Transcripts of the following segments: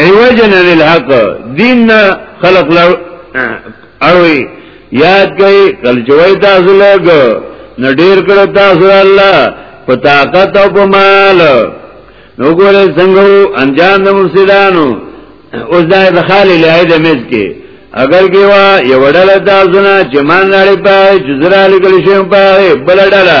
ایوجن عن الحق دین نا خلق لر اروی یاد کئی کل چوئی تاسو لگ نا دیر کرو تاسو اللہ پا طاقت او پا مال نو گولی سنگو انجام دا مفسدانو اوس دا د خالی لای د میز کې اگر کې وا یو ډله تاسو نه چې مان لري پای چې زرا لګل شي پای بل ډله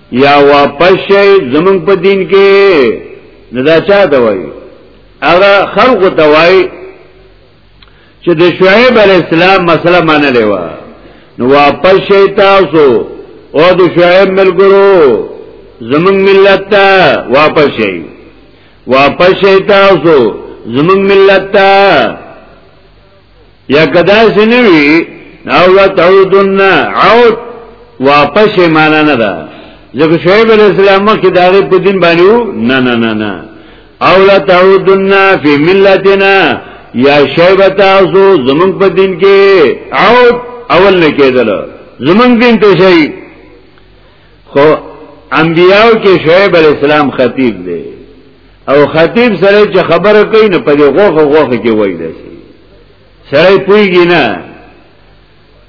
یا واپس شي زمون په دین کې نه دا چا ته وایي هغه خلق ته وایي چې د شعیب علی السلام مسله منلې و نو واپس شي تاسو او د شعیب ملګرو زمون ملت ته واپس شي واپس شي تاسو زمون ملت ته یا کدا سنوی او لتعودن عود واپس معنا نه ده ځکه شعیب علیہ السلام مخکې دا غي په دین باندې نه نه نه نه او لتعودن فی ملتنا یا شیب تاسو زمون په دین کې عود اول نه کېدل زمون دین ته شي خو انبیاو کې شعیب علیہ السلام خطیب دی او خطیب سره چې خبره کوي نو په دې غوخه غوخه کې وای دی سره پويږي نه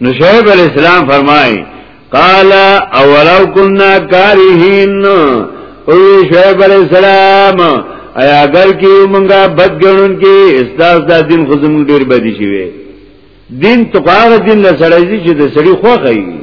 نو شعیب علی السلام فرمای قال اولو كنا كارهين او شعیب علی السلام ایا اگر کې مونږه بدګنون کې استاد دا دین خو زموږ ډیر بدی شي دین تو هغه دین له سړی چې د سړی خوخه وي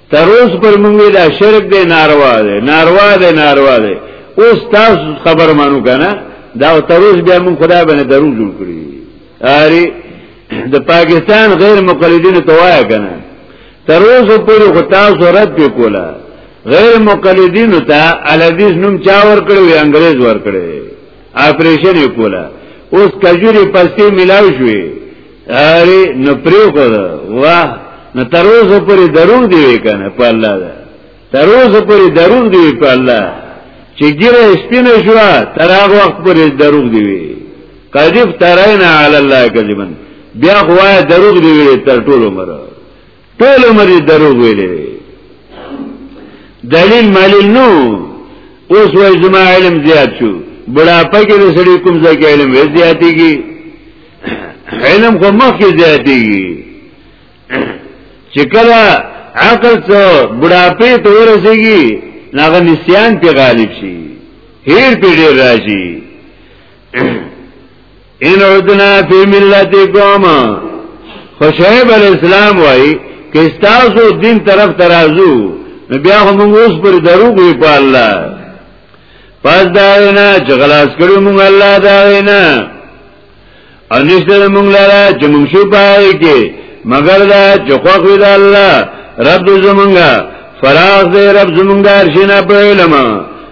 تر اوس پر موږ دا شرک دی ناروا دی ناروا دی ناروا دی اوس تاسو خبر مانو کنه دا تر اوس بیا موږ خدای باندې درو جوړ کړی اری د پاکستان غیر مقلدین ته وای کنه تر اوس پر خو تاسو رد کولا غیر مقلدین ته الحدیث نوم چا ور کړو یا انګريز ور کړو اپریشن یې کولا اوس کجوري پستی ملاو شوې اری نو پریو کو دا واه نو تروز پوری دروغ دیوی کنه په الله دا تروز پوری دروغ دیوی په الله چې ګیره سپینه شو تر هغه وخت پوری دروغ دیوی قذف ترینا علی الله کذبن بیا خو دروغ دیوی تر ټولو مره ټول عمر یې دروغ ویلې دلیل ملیل نو اوس وای زما علم زیات شو بڑاپا کې د سړي کوم ځای کې علم وې زیاتېږي علم خو مخ کې زیاتېږي چې کله عقل څو بڑاپې ته ورسېږي ناغه نسیان په غالب شي هیر په ډیر راځي ان عدنا فی ملتکم خو شعیب علی السلام وای که تاسو دین طرف ترازو نو بیا هم اوس پر دروغ وی په الله پس دا نه چې خلاص کړو موږ الله دا نه او نشته موږ لاره چې موږ شو پای کې مگر دا چې خو خو دا الله رب زمونږه فراغ دې رب زمونږه ارشینا په علم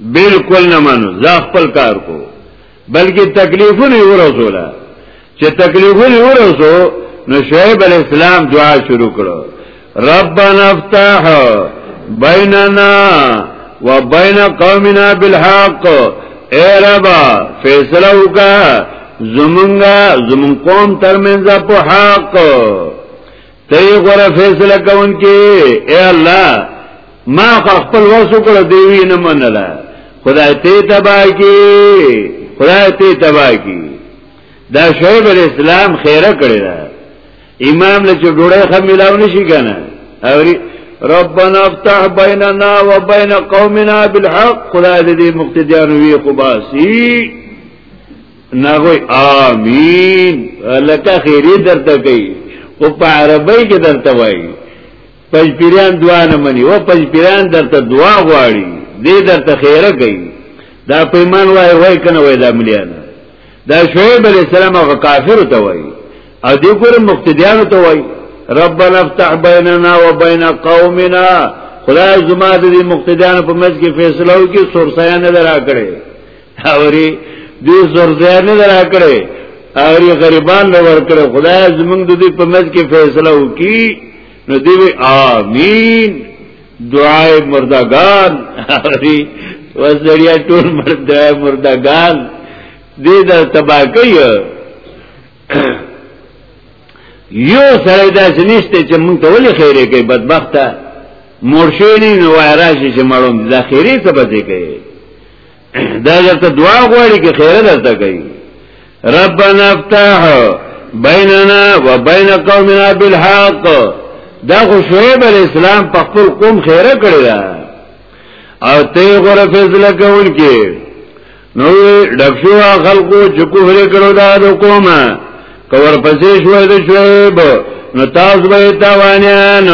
بالکل نه منو زه خپل کار کو بلکې تکلیفونه ورسوله چې تکلیفونه ورسو نو شعیب علی السلام دعا شروع کړو ربنا افتح بیننا وبین قومنا بالحق اے رب فیصله وکا زمونږه زمون قوم ترمنځ په حق ته غره فیصله کون کې اے الله ما خپل وسو کړ دیوی نه منله خدای ته تبا کی خدای ته تبا کی دا شعیب علیہ السلام خیره کړی دا امام له ډوړې خم ملاو نشي کنه اوري ربنا افتح بيننا وبين قومنا بالحق خدای دې مقتدیان وی خو باسي ناغوی آمین لکه خیری درته کوي او په عربی کې درته وایي پنځپیران دعا نه مني او پنځپیران درته دعا غواړي دې درته خیره کوي دا پیمان وای وای کنه وای دا مليان دا شعیب علی السلام هغه کافر ته وای او دې ګور مقتدیان ته وای ربنا افتح بیننا وبین قومنا خدای زما دې مقتدیان په مز کې فیصله وکي سورسایان نه درا کړي اوري دې زور ځای نه راکړي اوري غریبان نه ورکړي خدای زمونږ د دې په مز کې فیصله وکي نو دی وی آمین دعای مردگان اوري وسړیا ټول مردای مردگان دې د تباکی یو سره دا نشته چې مونږ ته ولې خیره کوي بدبخته مرشونی نو وایراشي چې مړوم دا خیره څه بځې کوي دا درته دعا غواړي کې خیر درته کوي ربنا افتح بیننا و بین قومنا بالحق دا خو شعیب علیہ السلام په خپل قوم خیره کړی دا او ته غره فضل کول کې نو دښو خلقو چې کوهره کړو دا د قومه کور پسې شو د شعیب نو تاسو به تاوانیان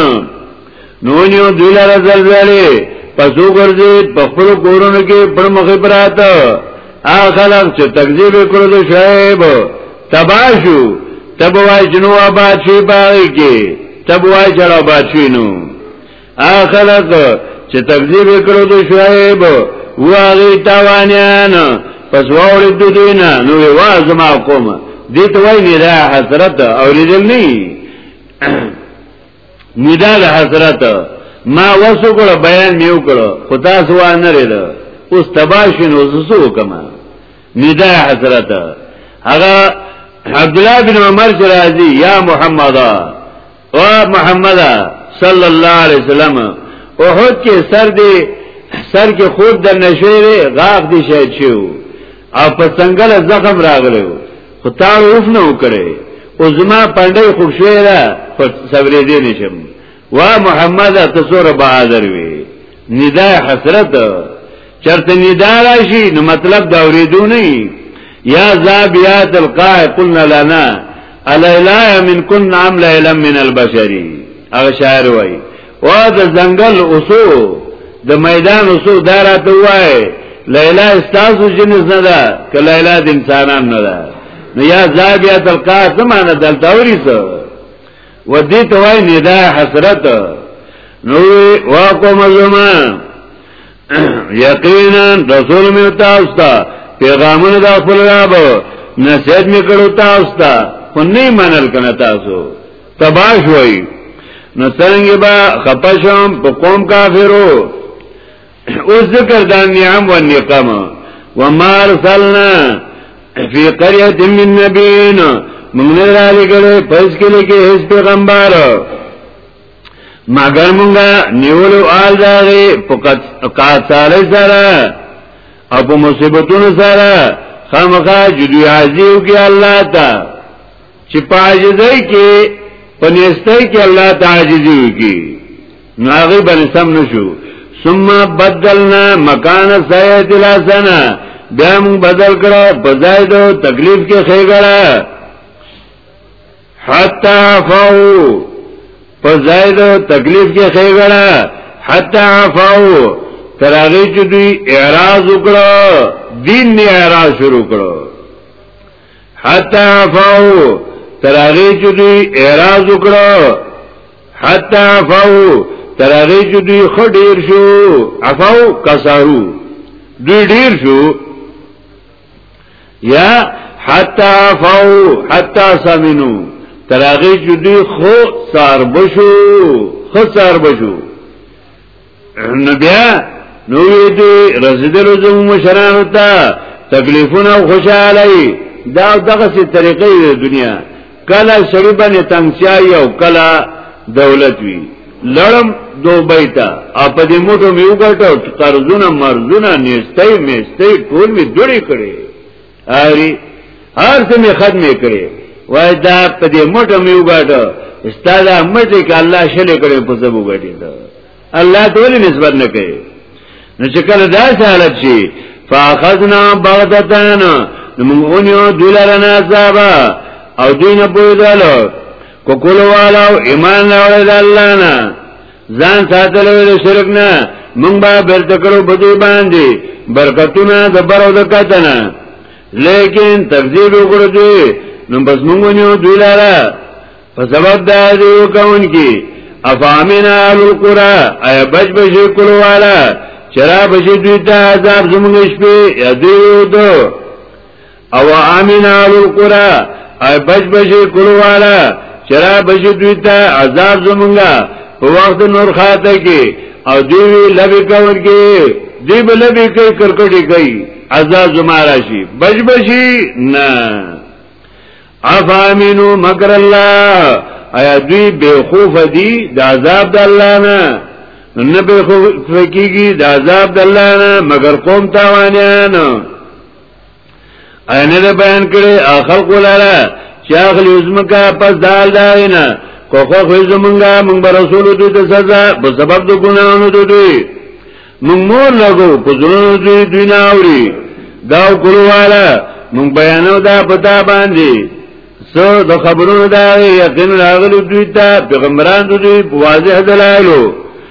نونیو دوی لاره زلزلې پسو ګرځي په خپل کورونو کې پر مخې پراته اخلق چې تکذیب کړو د شعیب تباشو تبوای جنو آباد شي باغی کې تبوای جړ آباد شي نو اخلق چې تکذیب کړو د شعیب واغی تاوانیان پس واوړې د دینه نو واز ما کوم دې ته وای نه حضرت اوریدل نه ندا د حضرت ما وسو کړه بیان میو کړه خدا سوا نه رید اوس تباشین اوس سو کما ندا حضرت هغه عبد الله بن عمر جرازی یا محمد او محمد صلی الله علیه وسلم اوحد کې سر دی سر کې خود د نشوي غاغ دی شهید شو او په څنګه زخم راغلو خو تا اوف نه وکړي او زما پاندې خوب شوې ده خو صبرې دې نشم وا محمد ته سور بهادر وي ندا حسرت چرته ندا راشي نو مطلب دا ورېدو نه یا زابیات القاع قلنا لنا الا اله من كن عمل علم من البشري هغه شاعر وایي وا د ځنګل اوسو د میدان اوسو دا راته وای لیلا استاسو جنس نه ده که لیلا د انسانان نه ده نو یا زابیا تلقا سمانه دلته وری سو و دې ته وای ندا حسرت نو وا کوم زما یقینا رسول می تاسو ته پیغامونه د خپل رب نصیحت می کړو تاسو ته خو نه منل کنه تاسو تباہ شوئی نو څنګه با خپشم په قوم کافرو او ذکر د نعم و نقمه وما ارسلنا فی قريه من نبیین موږ نه را لګړې پس کې لګې هیڅ پیغمبر مگر مونږه نیولو آل داغي په قاتال سره او په مصیبتونو سره خامخا جدوی عزیو کی اللہ تا چې پاجزای کې پنيستای کې الله تعجزي وکي نو هغه باندې سم نشو ثم بدلنا مکان سیئت الحسنه بیا موږ بدل کړه په ځای د تکلیف کې خېګړه حتا فو په ځای د تکلیف کې خېګړه حتا فو ترغه چې دوی اعتراض وکړه دین نه اعتراض شروع کړه حتا فاو تراغی چې دوی اعراض وکړو حتا فاو تراغی چې دوی خډیر شو عفاو کسارو دوی ډیر شو یا حتا فاو حتا سمنو تراغی چې دوی خو سار بشو خو سار بشو نو بیا نو دې رسیدلو زمو مشرانو ته تکلیفونه او خوشاله دا دغه سي طریقې د دنیا کله سړی باندې تنگسیا یو کله دولت وی لړم دوبۍ ته اپ دې موټو میو ګټو قرضونه مرزونه نيستې میستې ټول می دوړي کړي اری هر څه می ختمه کړې وای دا په دې موټه می وګاټه استاد احمد کې الله شلې کړې په زبو غټې دا الله ته ولې نسبت نه کوي نو چې کله دا حالت شي فاخذنا بغدتان نو موږ اونیو دلارنا صاحب او دین په دالو کو کول والو ایمان اورید الله نه ځان ساتلو د شرک نه مونږ به برته کړو په دې باندې برکتونه د برو د کتنه لیکن تکذیب وکړو دوی نو بس مونږ نیو دوی لاره په سبب دا دی وکون کی افامنا القرا ای بچ بچ کولو والا چرا بچ دوی ته عذاب زمونږ شپې یا دوی دو او امین اهل القرى ای بچ بچی کلو والا چرا بچی دوی تا عذاب زمونگا په وقت نور خاته کې او دوی وی لبی کون کې دوی به لبی کوي کرکټي کوي عذاب زمارا شي بچ بچی نه افامینو مکر الله ایا دوی بے خوف دي د عذاب د الله نه نه بے خوف کیږي د عذاب د الله نه مگر قوم تاوانیان اینه ده بیان کړي خلق ولاره چې اخلي زمکا پس دال داینه کو خو خو زمونږه مونږ به رسول دوی ته سزا په سبب د ګناونو دوی مونږ مور لګو په زړونو دوی دوی نه اوري دا کولو والا مونږ بیانو دا پتا باندې سو د خبرونو دا یقین راغلو دوی ته پیغمبران دوی په واضح دلایلو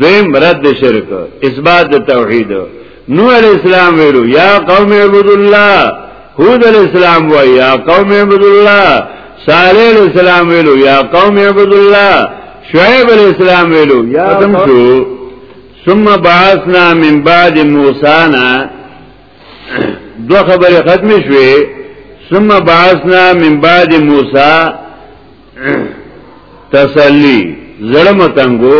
دویم رد شرک اثبات توحید نو علی السلام ویلو یا قوم عبد الله هود علی السلام و یا قوم عبد الله صالح علی السلام ویلو یا قوم عبد الله شعیب علی السلام ویلو یا تم شو ثم بعثنا من بعد موسی نا دو خبر ختم شوه ثم بعثنا من بعد موسی تسلی زړه متنګو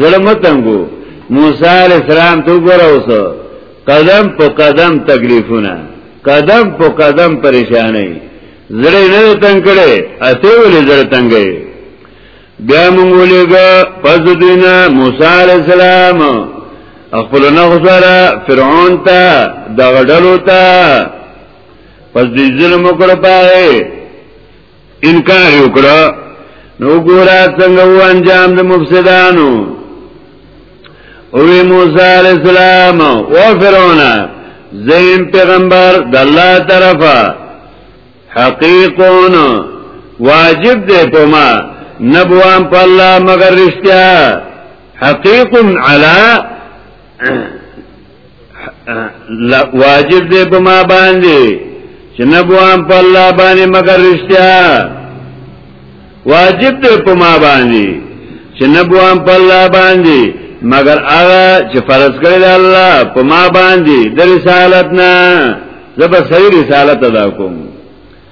زړه متنګو موسی علیہ السلام تو ګره اوس قدم په قدم تکلیفونه قدم په قدم پریشانای زړه نه تنگ کړي اته ولې زړه تنگې بیا موږ ولېګا پس دینا موسی علیہ السلام خپل نه غزاره فرعون ته دغړلو ته پس دې ظلم وکړ پاره انکار وکړه نو ګورا څنګه و انجام د مفسدانو او موسی علی السلام او فرعون زین پیغمبر د الله طرفه حقیقون واجب دی په ما نبوان په الله مگر رښتیا حقیق علی واجب دې په ما باندې چې نه بوام په الله باندې مگر رښتیا واجب دې په ما باندې چې نه بوام په الله باندې مگر هغه چې فرض کړی دی الله په ما باندې د رسالت نه زبر صحیح رسالت ادا کوم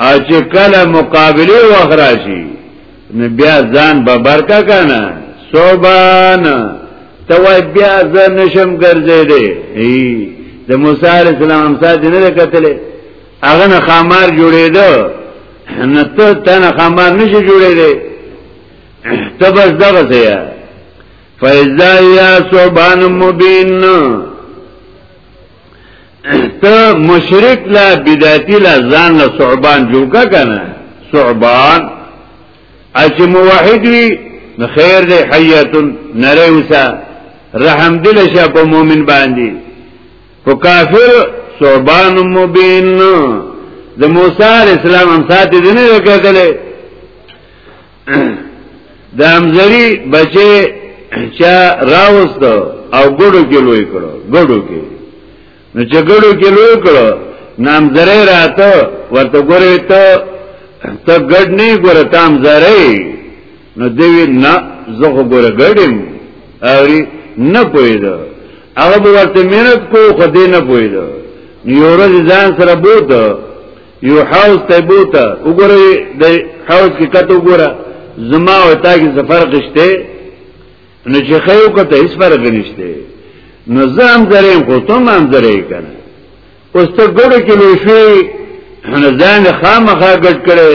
اچه کله مقابله وخراشی نو بیا ځان ببرکا کنه صوبان ته وای بیا ځان نشم ګرځې دې د موسی علی السلام ساده نه کتلې هغه نه خمار جوړېده نه ته تنه خمار نشي جوړېده ته بس دغه څه یا فایزا یا صوبان مبین ته مشرک لا بدعتي لا ځان له صعبان جوړ کا کنه صعبان اچ موحد وی نو خیر دی حیاتن نره وسا رحم دل شه په مؤمن باندې په کافر صعبان مبین د موسی اسلام هم ساتي دنه وکړلې د امزری بچه چا راوست او ګړو کې لوی کړو ګړو کې نو چې ګړو کې لوی کړو نام زره راته ورته ګورې ته ته ګډ نه ګوره تام زره نو دوی نه زه ګوره ګډم اوري نه پوهیدو هغه ورته مینت کو خو دې نه پوهیدو یو ورځ ځان سره بوته یو حوض ته بوته وګوره د حوض کې کته وګوره زما او تا کې څه فرق شته نو چې خیو کته هیڅ فرق نشته نو زه هم دریم خو ته هم درې کنه اوس ته ګړو کې لوشي نو ځان خامخا ګټ کړي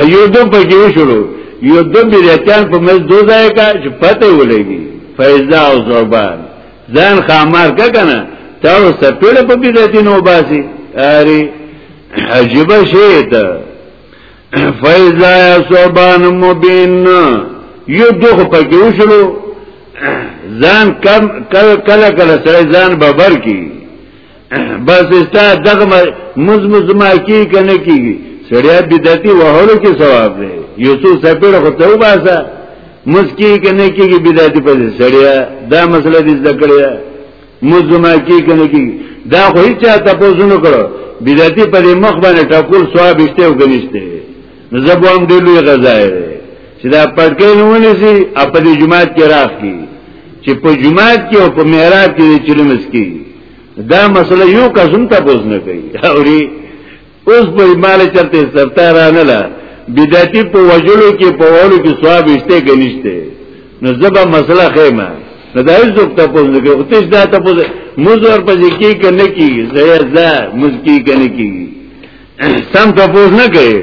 ایو دو پکې وشړو یو دو بیرتان په مز دو ځای کا چې پته ولګي فیضا او زربان ځان خامار کا کنه تا او سپېړه په بیرتین او باسي اری عجیب شی ته فیضا یا صوبان مبین یو دو پکې وشړو ځان کم کله کله سره ځان ببر کی بس استا دغه مزم زما کی کنه کیږي سړیا بدعتي وهلو کې ثواب دی یوسف سپیړه خو ته وباسه مسکی کنه کیږي بدعتي په سړیا دا مسله دې ذکر یا مزم کی کنه کیږي دا خو هیڅ ته پوزونه کړو بدعتي په مخ باندې ټاکل ثواب شته او کنيشته زبوام دې لوی غزا دی چې دا پټکې نه ونی سي په دې جمعات کې راخ کی چې په جمعات کې او په میرات کې چې لمس کی دا مسله یو کزم ته بوز نه کوي اوري اوس په مال چرته استفتار نه لا بدعتي په وجلو کې په وولو کې ثواب شته کې نشته نو زبا مسله خیمه نو دا هیڅ څوک ته بوز نه کوي تیس دا ته بوز مزور په ځکه کې نه کیږي زه زه مزکی کې نه کیږي سم ته بوز نه کوي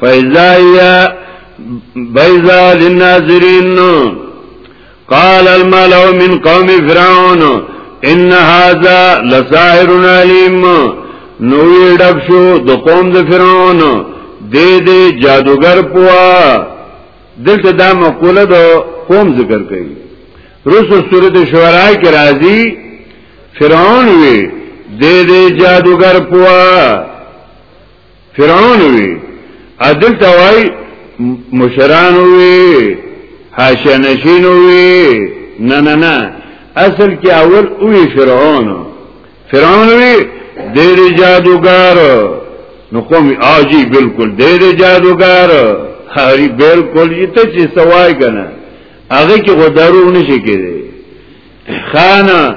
فیضایه بیضا للناظرین قال الملو من قوم فرعون ان هذا لساحر علیم نو ډب شو د قوم د فرعون دې دې جادوګر پوا دلته دا مقوله د قوم ذکر کوي رسو سورت شعراء کې راځي فرعون وی دې دې جادوګر پوا فرعون وی عدل توای مشران وی حاشنشین وی نه نه نه اصل کې اول وی فرعون فرعون وی دیر جادوګار نو قوم آجی بالکل دیر جادوګار هری بالکل یته چې سوای کنه هغه کې غدارو نشي کېږي خانه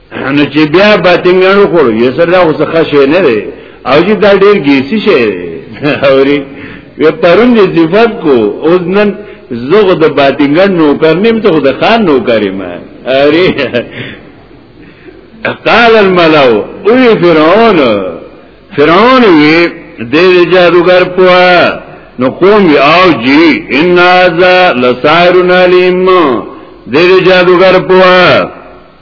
نو چې بیا باتنګانو خور یې سره دا اوس ښه شي نه دی او چې دا ډیر ګیسی شي اوري یو پرون دې صفات کو اوس نن زغه د باتنګان نو کار نیم ته د خان نو کاری ما اوري قال الملو او فرعون فرعون وی دې جادوګر پوا نو قوم وی او جی ان ذا لسائرن علیم دې جادوګر پوا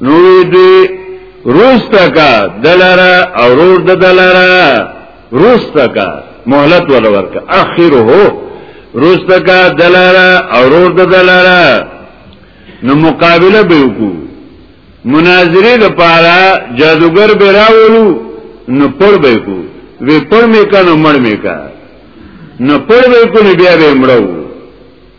نوې دې روستا کا دلرا او رور د دلرا روستا کا مهلت ولا ورکا اخره روستا کا دلرا او رور د دلرا نو مقابله به وکړو مناظره د پاره جادوګر به راولو نو پر به کو وی پر مې کا نو مړ مې کا نو پر به کو نو بیا به مړو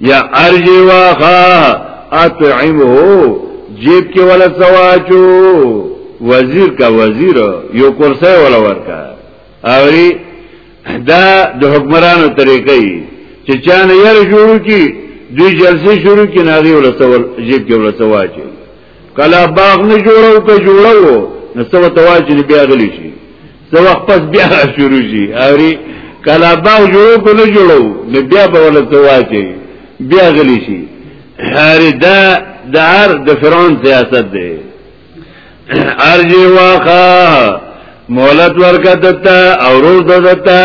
یا ارجی واخا اطعمه جیب کې ولا سواچو وزیر کا وزیر یو کرسی ولا ورکا اوری دا د حکمرانو طریقې چې چانه یې شروع کی دوی جلسه شروع کی ناغي ولا سوال جیب کې ولا سواچو کلا باغ نه جوړو ته جوړو نو سو تواجی بیا غلی شي د وخت پس بیا شروع شي اوري کله با جوړو کو نه جوړو نو بیا به ولا تواچي بیا غلی شي هر دا د هر د فرعون سیاست دی ارجی واخا مولت ورکا دتا او روز دتا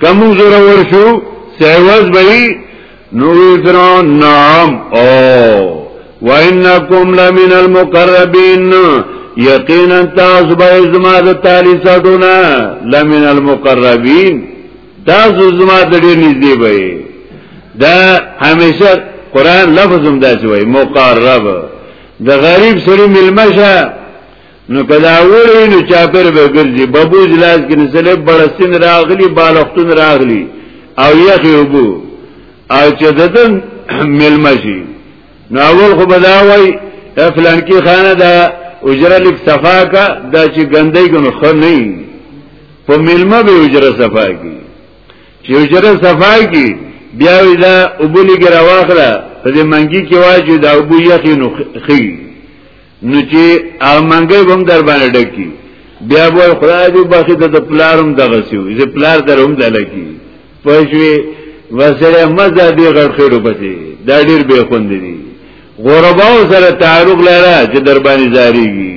کم زورور شو سیوز بئی نوی فرعون نعم او وَإِنَّكُمْ لَمِنَ الْمُقَرَّبِينَ یقینا تاسو به زما د تالی سټونه لمن المقربین تاسو زما د ډیر نږدې به دا همیشه قران لفظ هم دا چې وای مقرب د غریب سړي ملمشه نو کدا وړي نو چاپر به ګرځي بابو جلاس کې نسله بلستین راغلی بالښتون راغلی او یخ یوبو او چې ددن ملمشي نو اول خو بداوي فلان کې خانه دا اجره لیک صفا کا دا چې ګندۍ ګنو خو نه په ملما به اجره صفا کی چې اجره صفا کی بیا دا ابو لګ راواخره په دې منګي کې واجو دا ابو یخ نو خي نو چې امنګي هم در باندې ډکی بیا به خدای دې باخي ته د پلارم دغه سیو چې پلار دروم دلکی پښوی وسره مزه دې غړ خېرو پتی دا ډیر به خوند دي غرباو سره تعارف لره چې در باندې جاریږي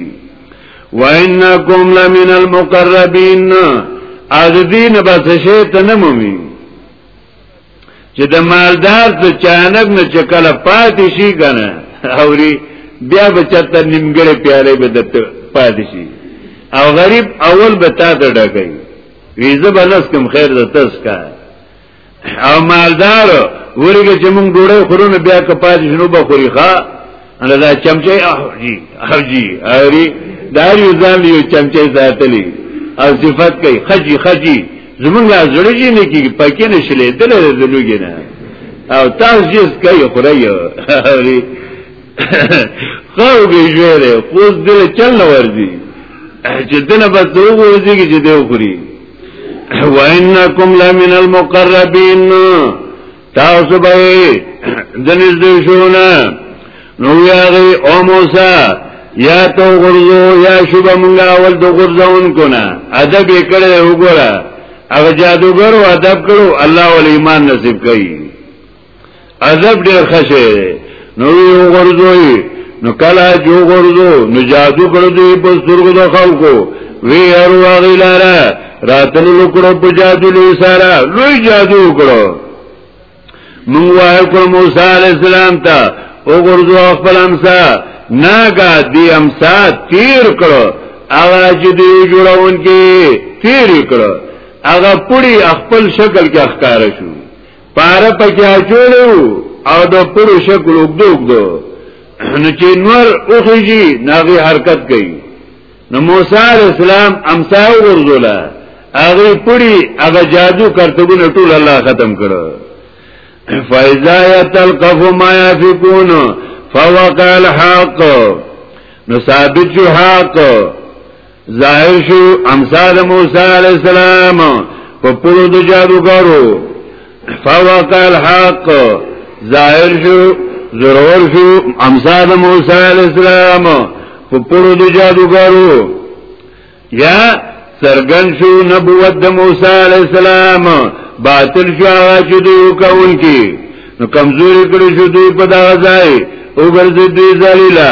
وانکم لمن المقربین از دین بس شیطان مومین چې د مالدار د چانک نه چې کله پاتې شي کنه اوري بیا به چاته نیمګړې پیاله به د پاتې شي او غریب اول به تا ته ډکې ویزه بلس کوم خیر د تس کا او مالدار ورګه چې مونږ ډوړې خورونه بیا کپاتې شنو به خوري ښا انا دا چمچه احجی احجی اری دار یو ځان یو چمچه ساتلی او صفت کوي خجی خجی زمونږ زړه جی نه کی پکې نه شلې دل زلوګی نه او تاسو جس کوي خورای اری خو به جوړه خو دل چل نه ورځي چې دنه بس دوه ورځي کې دې وخوري وانکم لمن المقربین تاسو به دنیز دیشونه نو یاغی او موسا یا تو غرزو یا شبه منگا اول دو غرزون کنا ادب اکڑه اگورا اگه جادوگر و ادب کرو اللہ ولی ایمان نصیب کئی ادب دیر خشه نو یو غرزوی نو کلا جو غرزو نو جادو کردوی پا سرگو دا خلقو وی ارو آغی لارا راتلو لکرو پا جادو لوی سارا لوی جادو کرو منگو آئے کرو موسیٰ علیہ السلام تا او غرزو اخبر امسا ناگا دی امسا تیر کرو اغا چی دی جوڑا ان کی تیر کرو اغا پوڑی اخبر شکل کی اخکارشو پاره پکې اچولو او د پرو شکل وګدوګ دو نو چې نور اوخیږي ناغي حرکت کوي نو موسی علی السلام امسا ورزولا هغه پړي هغه جادو کرتبونه ټول الله ختم کړو فایزا یتلقف ما یفکون فوقع الحق نو ثابت جو حق ظاهر شو امثال موسی علیہ السلام په پلو د جادوګرو فوق الحق ظاهر شو ضرور شو امثال موسی علیہ السلام په پلو د جادوګرو یا سرګن شو نبوت د موسی علیہ السلام باطل شو هغه چې دوی کوونکی نو کمزوري کړی شو دوی په دا ځای او ګرځي دوی ذلیلہ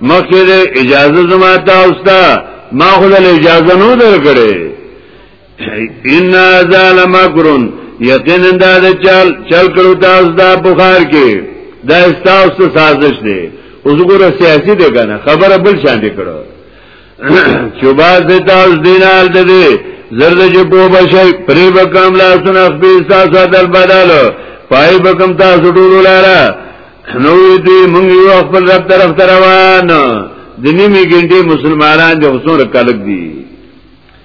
مخیر اجازه زما تاستا ما خود اجازه نو در کړي ان ذال مکرون یقینا دا د چل چل کړو تاسو دا بخار کې دا تاسو سازش دی اوس ګوره سیاسي دی کنه خبره بل شان دی کړو چوبا سے تاس دینال دے دے زرد چه پو بشای پری بکم لاسون اخبی ساسا دل بدل پای بکم تاسو ټولو لارا نوې دې مونږ یو خپل رب طرف ته روان د نیمه ګنټې مسلمانان د حسن رکلک دي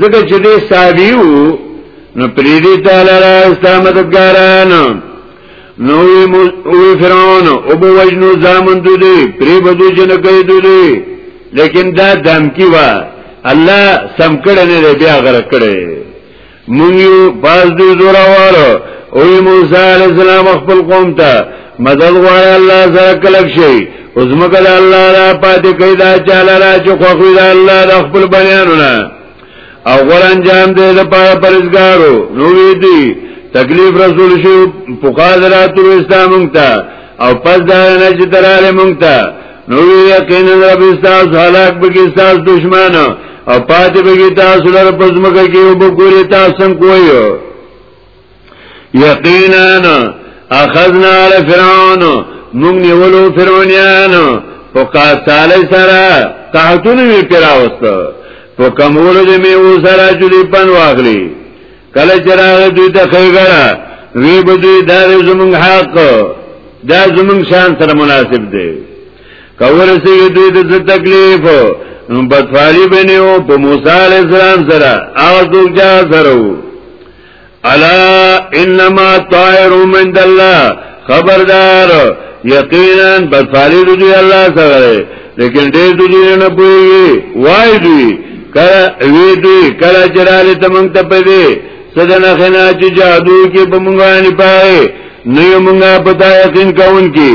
زګه چې دې ساویو نو پریدی تعالی را استا مددګاران نو او فرعون او بو وجنو زامن دو دی پری بدو جن کوي دو دی لیکن دا دمکی وا الله سم کړه نه بیا غره کړه مونږ یو باز دې زوراوار او موسی علی السلام خپل قوم ته مدد غواړي الله سره کلک شي او زمکه د الله را پاتې کوي دا چاله را چې خوخوي د الله د خپل بنیانو نه او غور انجام دې د پاره پرزګارو نو وی دي تکلیف رسول شو پوکادرات رو اسلام مونږه او پس دا نه چې دراله مونږه نو وی یقینا رب استاس هلاک به کې استاس دشمن او پاتې به کې تاسو لپاره پزمکه کې وبګوري تاسو کوی یقینا اخذنا علی فرعون موږ نیولو فرعونیان په قاتل سره قحطونه وی پیراوست په کمولو د میو سره چې دی پن واغلی کله چې راغی دوی ته خیګړه وی به دوی دا زمونږ حق دا زمونږ شان سره مناسب دی کوله سي دوی د تکلیف نو بدفاری بنیو په موسی علیہ السلام سره هغه څوک جا سره الا انما طائر من الله خبردار یقینا بساری دو دی الله سره لیکن ډېر دو دی نه پوي وای دی کله وی دی کله جلاله تمنګ ته پدې سدنه خنا چې جادو کې بمغانی پاره نه یو مونږه پتا یقین کون کی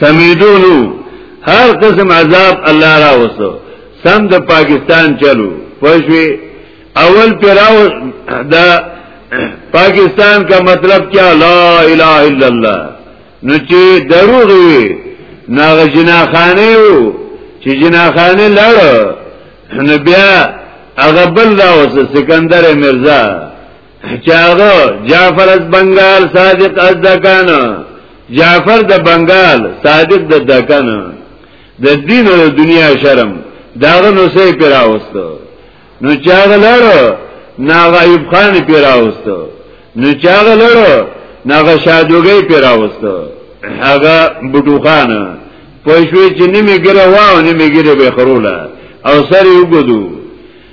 سمیدونو هر قسم عذاب الله را وسو سم د پاکستان چلو پښوی اول پیراو دا پاکستان کا مطلب کیا لا اله الا الله نو چې دروغ وي ناغه جناخانه وو چې جناخانه لړ نو بیا هغه بل دا وسه سکندر مرزا چاغه جعفر از بنگال صادق از دکان جعفر د بنگال صادق د دکان د دین او دنیا شرم داغه نو سه پیراوستو نو چاغه لړو ناغه ایوب خان پیراوستو نو چاغه لړو ناغه شادوګي پیراوستو هغه بټو خان پښوی چې نیمه ګره واو نیمه ګره به خروله او سر یو ګدو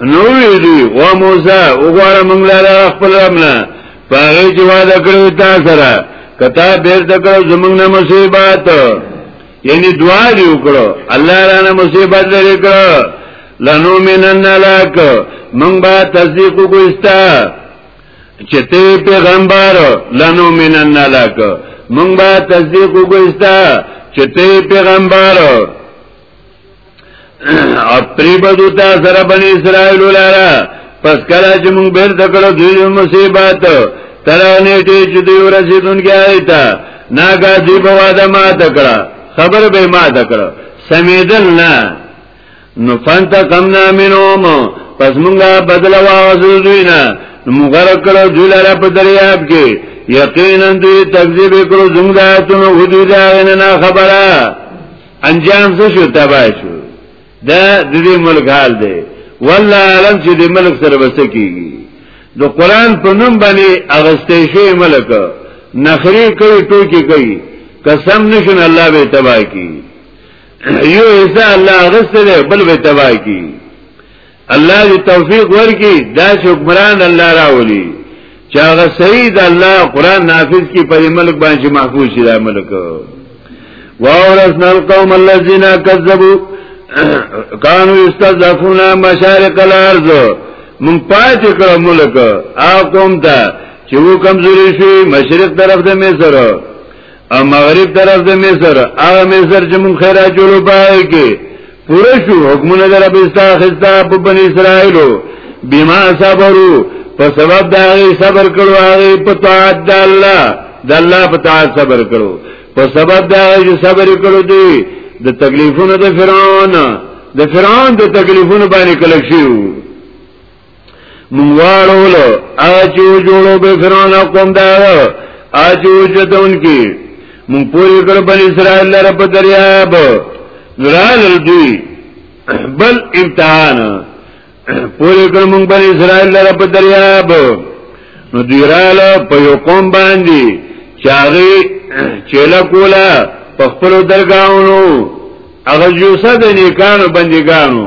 نو ویدی و موسی وګوره موږ لاله خپل ربنا پاغه چې وعده کړو تا سره کتا بیر تکړه زمنګ نه مصیبت یعنی دعا دی وکړو الله رانه مصیبت لري کړو لنو منن لک موږ به تصدیق وکړستا چې ته پیغمبر لنو منن لک موږ به تصدیق وکړستا چې ته پیغمبر اپری بدو تا سره بنی اسرائیل لارا پس کلا چې موږ بیر دکړو دوی مصیبت تر نیټه چې دوی ورسیدون کې آیتا ناګه دی په واده ما تکړه خبر به ما تکړه سمیدل نه نو فانت قمنا منهم پس موږ بدل واغزو دوی نه موږ کړو دوی لاره په دریاب کې یقینا دوی تکذیب کړو زموږ آیتونو حدود نه خبره انجام څه شو تبا شو دا د دې ملک حال دی والله علم چې د ملک سره بس کیږي د قران په نوم باندې اغستې شوی ملک نخري کوي ټوکی کوي قسم نشن الله به تبا کی یو ایسا الله اغستې بل به تبا کی الله دې توفیق ورکړي دا حکمران الله راولي چې هغه صحیح د الله قران نافذ کی په ملک باندې محفوظ شي دا ملک واورثنا القوم الذين كذبوا كانوا يستضعفون مشارق الارض من پات کړه ملک اقوم ته چې وو کمزوري شي مشرق طرف د مصر او مغرب طرف د مصر هغه مصر چې مونږ خیره جوړو پای کې پوره شو حکمونه در بستا خستا په بن اسرائیلو بما صبرو په سبب دا غي صبر کړو هغه په طاعت د الله د الله په طاعت صبر کړو په سبب دا غي صبر کړو دی د تکلیفونو د فرعون د فرعون د تکلیفونو باندې کلک شو منوارو له اجو جوړو به فرعون قوم دا اجو جدون کی مون پوری کړ بل اسرائیل لره په دریاب نورال دوی بل امتحان پوری کړ مون بل اسرائیل لره په دریاب نو دوی رااله په یو قوم باندې چاغي چیلا کولا په خپل درگاہونو هغه یوسف د نیکانو بندګانو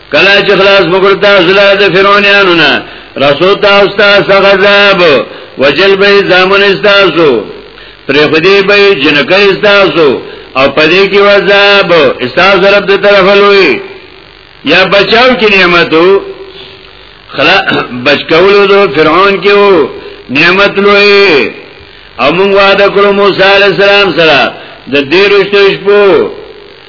کله چې خلاص مګر تاسو له د فرعونانو نه رسول تاسو تاسو غذاب وجل به زامن تاسو پر خدي به جنکې تاسو او پدې کې وذاب تاسو رب دې طرف لوي یا بچاو کې نعمتو خلا بچ کولو دو فرعون کې وو نعمت لوي او موږ وعده کړو موسی عليه السلام سره د دې رښتې شپو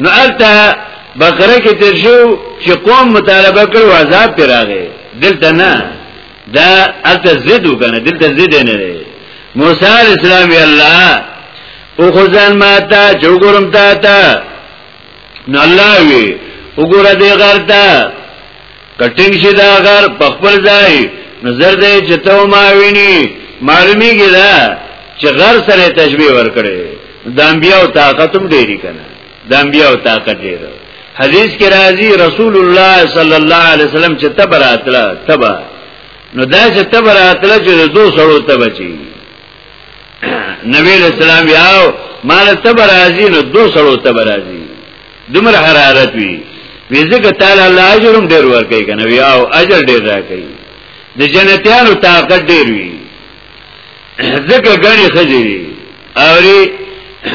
نو الته بقره کې تیر شو چې قوم مطالبه کړو عذاب پر راغی دلته نه دا الته زید وکنه دلته زید نه دی موسی علی السلام یا الله او خدان ماتا چوغورم تا تا نو الله وی وګوره دې غرتا کټنګ شي دا غر په خپل ځای نظر دې چې ته ما ویني معلومیږي دا چې غر سره تشبیه ورکړي د انبیو طاقت هم ډیری کنه د انبیو طاقت ډیر حدیث کې راځي رسول الله صلی الله علیه وسلم چې تبراتله تبا نو دا چې تبراتله چې دو سړو تبا چی نبی اسلام یاو مال تبرازی نو دو سړو تبرازی دمر حرارت وی وی ځکه تعالی الله اجر هم ډیر ورکړي کنه وی او اجر ډیر راکړي د جنتیانو طاقت ډیر وی ځکه غني خځې اوري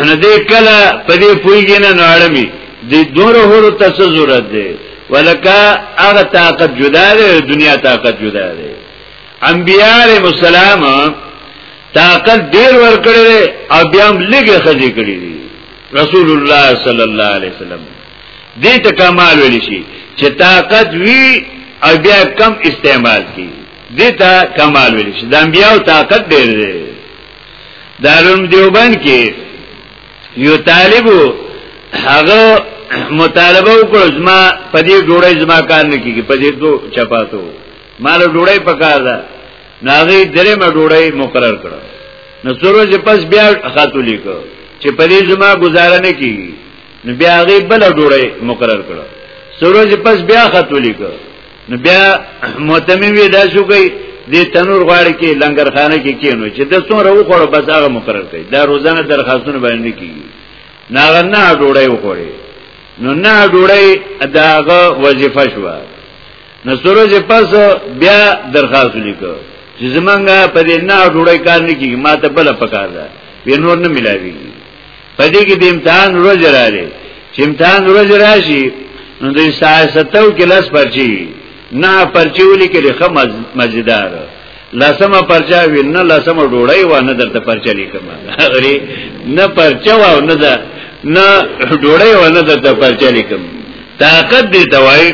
نه دې کله په دې پویږي نه ناړمي د دوره هورو تاسو ضرورت دی ولکه هغه طاقت جدا دی دنیا طاقت جدا دی انبیار مسلمان طاقت ډیر ور کړی او بیا هم لګه خځې کړی دی رسول الله صلی الله علیه وسلم دې ته کمال ویل شي چې طاقت وی او بیا کم استعمال کی دې ته کمال ویل شي د انبیاو طاقت ډېر دی دارم دیوبند کې یو طالبو هغه مطالبه وکړ زما په دې ډوړې زما کار نه کیږي په دې دوه چپاتو مال ډوړې پکار ده ناغي درې ما ډوړی مقرر کړ نو سورو چې پس بیا خاتو لیکو چې په دې جمع گزاره نه کیږي نو بیا هغه بل ډوړی مقرر کړ سورو چې پس بیا خاتو لیکو نو بیا مهتمي وی دا شو کوي دې تنور غواړي کې لنګرخانه کې کینو چې د څومره وخوړو بس هغه مقرر کړي دا روزانه درخواستونه باندې کیږي ناغه نه ډوړی وخوري نو نه ډوړی داغه وظیفه شوه نو سره چې پس بیا درخواست لیکو چې زمونږه په دې نه ډوړې کار نه کیږي ما ته بل پکار ده به نور نه ملاوي په دې کې د امتحان ورځ راځي چې امتحان ورځ راشي نو د ساستو کې لاس پرچی نه پرچی ولي کې ښه مزیدار لاسمه پرچا وی نه لاسمه ډوړی و نه درته پرچا لیکم غری نه پرچا و نه ده نه ډوړی و نه درته پرچا لیکم طاقت دې توای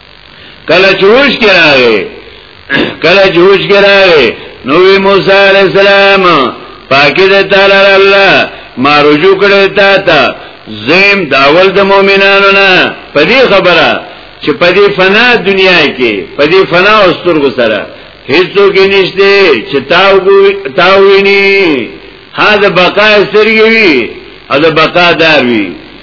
کله جوش کې راغی کله جوش کې راغی نو وی موسی علی السلام پاکی د تعالی الله ما رجوع کړی تا ته زم داول د مؤمنانو نه په دې خبره چې په دې فنا دنیا کې په دې فنا او سترګو سره هیڅو کې نشته چې تاو تاو ویني هاذ بقا سترګي وي او د بقا دار وي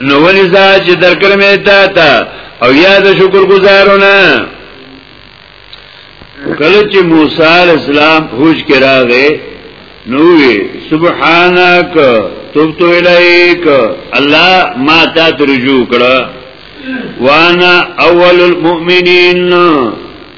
نو ولی دا چې درکړ مې تا ته او یاد شکر گزارونه کله چې موسی علی السلام هوش کې راغې نو وی سبحانك تبت الیک الله ما ته رجوع کړه وانا اول المؤمنین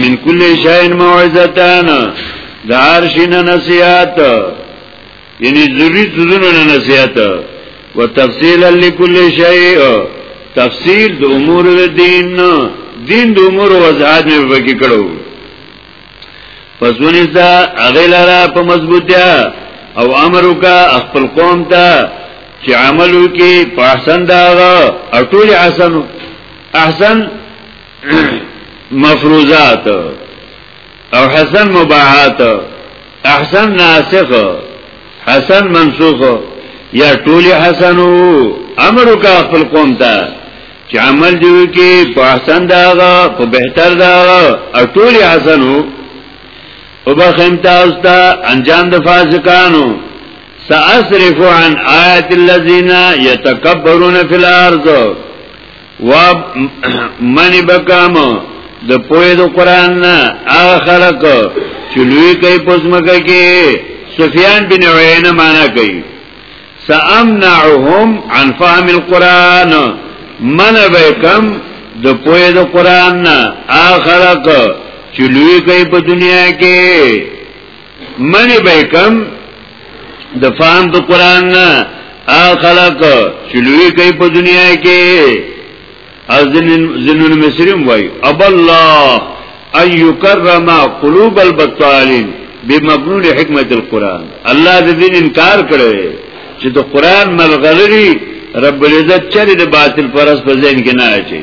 من کل شاین موعظتان د عرشن نصیحت یعنی ذری ذونو نصیحت وتفصیلا لكل شیء تفصیل د امور دین دین د امور وضاحت مې وکړ کړو پس ونیسا اغیلارا په مضبوطیا او امر وکا خپل قوم ته چې عمل وکي په احسن داغه او ټول احسن احسن مفروضات او حسن مباحات احسن ناسخ حسن منسوخ یا ټول حسن امر کا خپل قوم ته چې عمل دی کې په احسن داغه په بهتر داغه او ټول حسن او بخم تاسو ته انجام د فاسقانو سأصرف عن آیات الذین یتکبرون فی الارض و منی بکام د پوی د قران نه هغه خلق چې لوی کوي پزمکه کې سفیان بن عینه معنا کوي سامنعهم عن فهم القران من بکم د پوی د قران نه هغه خلق چې لوی کوي په دنیا کې منی بکم د فهم د قران نه خلق چلوي کوي په دنیا کې او زنون مسرم وای اب الله ان يكرم قلوب البطالين بمقنون حکمت القران الله د دین انکار کړي چې د قران ملغلري رب العزت چره د باطل پرس په ذهن کې نه اچي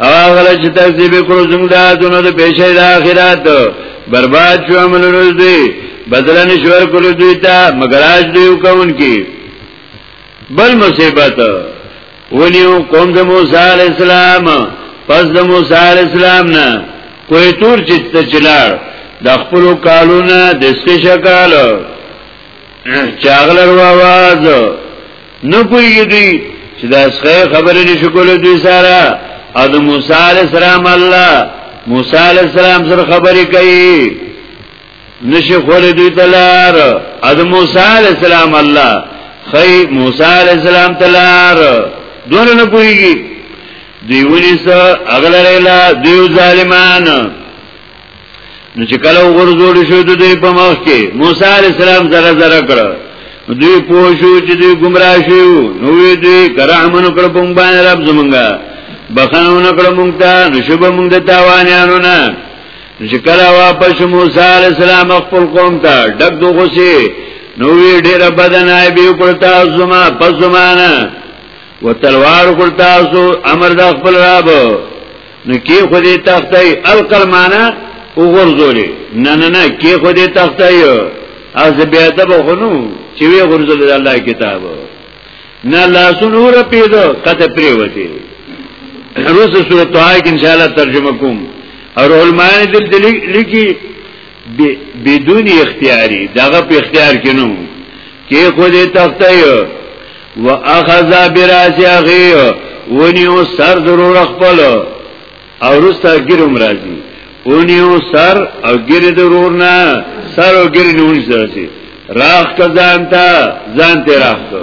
هغه چې تکذیب کړو زموږ د آیاتونو د پیښې د آخرت برباد شو عملونه دوی بدل نشور کړو دوی ته مگر اج دوی کوون کی بل مصیبت ونیو قوم د موسی علی السلام پس د موسی علی السلام نه کوی تور چې ته چلار د خپل کالونه د سکه شکالو چاغلر واواز نه پوهیږي دوی چې دا څه خبرې نشي کولای دوی سره او د موسی علی السلام الله موسی علی السلام سره خبرې کوي نشي خور دوی تلار اد موسی علی السلام الله خی موسی علی السلام تلار دور نه پويږي دیونی سو اغلره لا دیو ظالمان نو چې کله ورزول شو د دوی په مخ کې موسی علی السلام زره زره کړ دوی پوښو چې دوی گمراه شو نو دوی کرامن کړ په باندې رب زمونږه بخنه کړ مونږ ته نشوب مونږ ته تاوانانو نه چې کله واپس موسی علی السلام خپل قوم ته ډک دوغسي نو وی ډیر بدن آی بیو کړتا زما پس زمانہ و تلوار کړتا سو امر د خپل رب نو کی خو دې تختای القل معنا وګرځولې نه نه نه کی خو دې تختای از بیا ته بخونو چې وی غرزل د الله کتاب نه لاسونو را پیدو کته پریوتی روز سورۃ طه کې ان شاء الله ترجمه کوم اور علماء دل دلی لیکي بدون اختیاری دغه په اختیار کې نو کې خو دې تخته یو واخذ براس اخي ونیو سر ضرور خپل او رستا ګرم راځي ونیو سر او ګر ضرور نه سر او ګر نیونی سره راخ کزانتا ځان ته راخته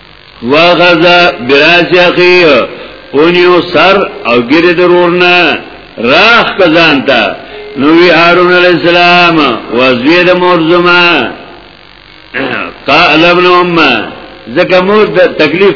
واخذا براس اخی اونیو سر او گیر درورنا راخ کزانتا نوی هارون علیہ السلام وزوید مورزما قال ابن امه زکه مور د تکلیف